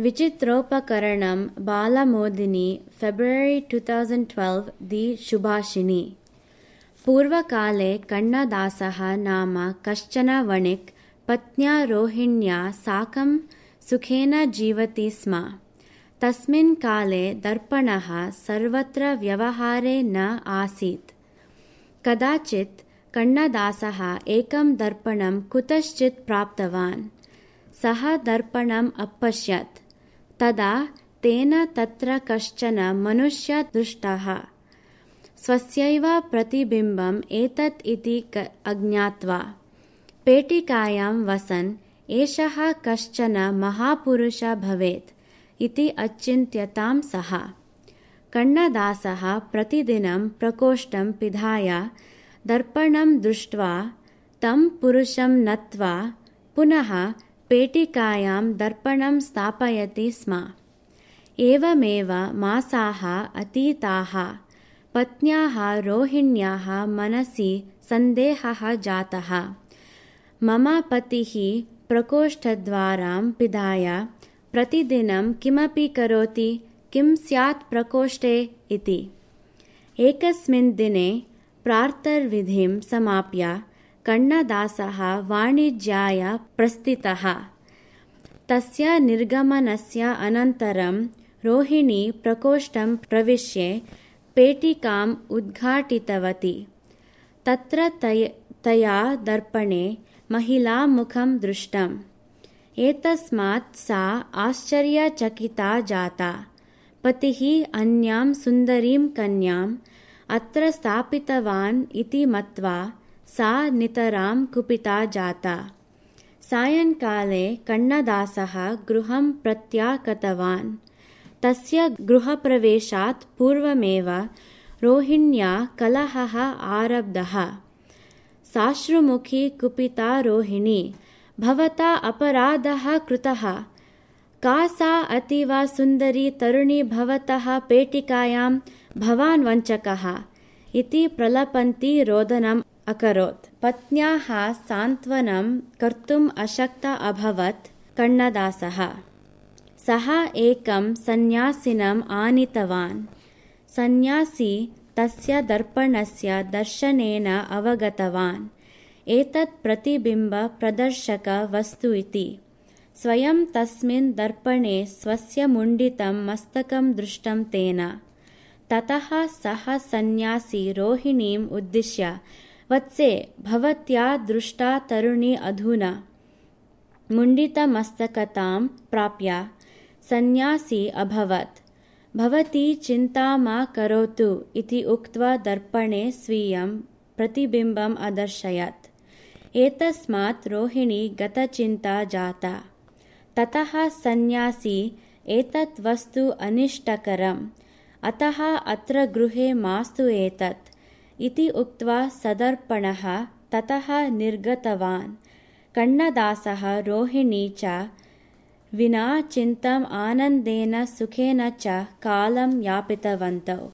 विचित्रोपकरणं Balamodini February two thousand twelve दि शुभाषिणी पूर्वकाले कण्णदासः नाम कश्चन वणिक्, पत्न्या रोहिण्या साकं सुखेन जीवति स्म। तस्मिन् काले दर्पणः सर्वत्र व्यवहारे न आसीत्। कदाचित् कण्णदासः एकं दर्पणं कुतश्चित् प्राप्तवान्। सः दर्पणम् अपश्यत्। तदा तेन तत्र कश्चन मनुष्य दृष्टः। स्वस्यैव प्रतिबिम्बम् एतत् इति अज्ञात्वा। पेटिकायां वसन् एषः कश्चन महापुरुष भवेत् इति अचिन्त्यतां सः। कण्णदासः प्रतिदिनं प्रकोष्ठं पिधाय दर्पणं दृष्ट्वा तं पुरुषं नत्वा पुनः पेटिकायां दर्पणं स्थापयति स्म। एवमेव मासाः अतीताः पत्न्याः रोहिण्याः मनसि सन्देहः जातः। मम पतिः प्रकोष्ठद्वारां पिधाय प्रतिदिनं किमपि करोति किं स्यात् प्रकोष्ठे इति। एकस्मिन् दिने प्रार्तर्विधिं समाप्य कण्णदासः वाणिज्याय प्रस्थितः। तस्य निर्गमनस्य अनन्तरं रोहिणी प्रकोष्ठं प्रविश्य पेटिकाम् उद्घाटितवती। तत्र तया दर्पणे महिलामुखं दृष्टम्। एतस्मात् सा आश्चर्यचकिता जाता। पतिः अन्यां सुन्दरीं कन्याम् अत्र स्थापितवान् इति मत्वा सा नितरां कुपिता जाता। सायङ्काले कण्णदासः गृहं प्रत्यागतवान्। तस्य गृहप्रवेशात् पूर्वमेव रोहिण्या कलहः आरब्धः। साश्रुमुखी कुपिता रोहिणी भवता अपराधः कृतः। का सा अतीव सुन्दरी तरुणी भवतः पेटिकायां भवान् वञ्चकः। इति प्रलपन्ती रोदनम् अकरोत्। पत्न्याः सान्त्वनं कर्तुम् अशक्त अभवत् कण्णदासः सः एकं सन्न्यासिनम् आनीतवान्। सन्न्यासी तस्य दर्पणस्य दर्शनेन अवगतवान्। एतत् प्रतिबिम्बप्रदर्शकवस्तु इति। स्वयं तस्मिन् दर्पणे स्वस्य मुण्डितं मस्तकं दृष्टं तेन। ततः सः सन्न्यासी रोहिणीम् उद्दिश्य वत्से भवत्या दृष्टा तरुणी अधुना। मुण्डितमस्तकतां प्राप्य। सन्न्यासी अभवत्। भवती चिन्ता मा करोतु इति उक्त्वा दर्पणे स्वीयं प्रतिबिम्बम् अदर्शयत्। एतस्मात् रोहिणी गतचिन्ता जाता। ततः सन्न्यासी, एतत् वस्तु अनिष्टकरम्। अतः अत्र गृहे मास्तु एतत्। इति उक्त्वा सदर्पणः ततः निर्गतवान्। कण्णदासः रोहिणी च विना चिन्तम् आनन्देन सुखेन च कालं यापितवन्तौ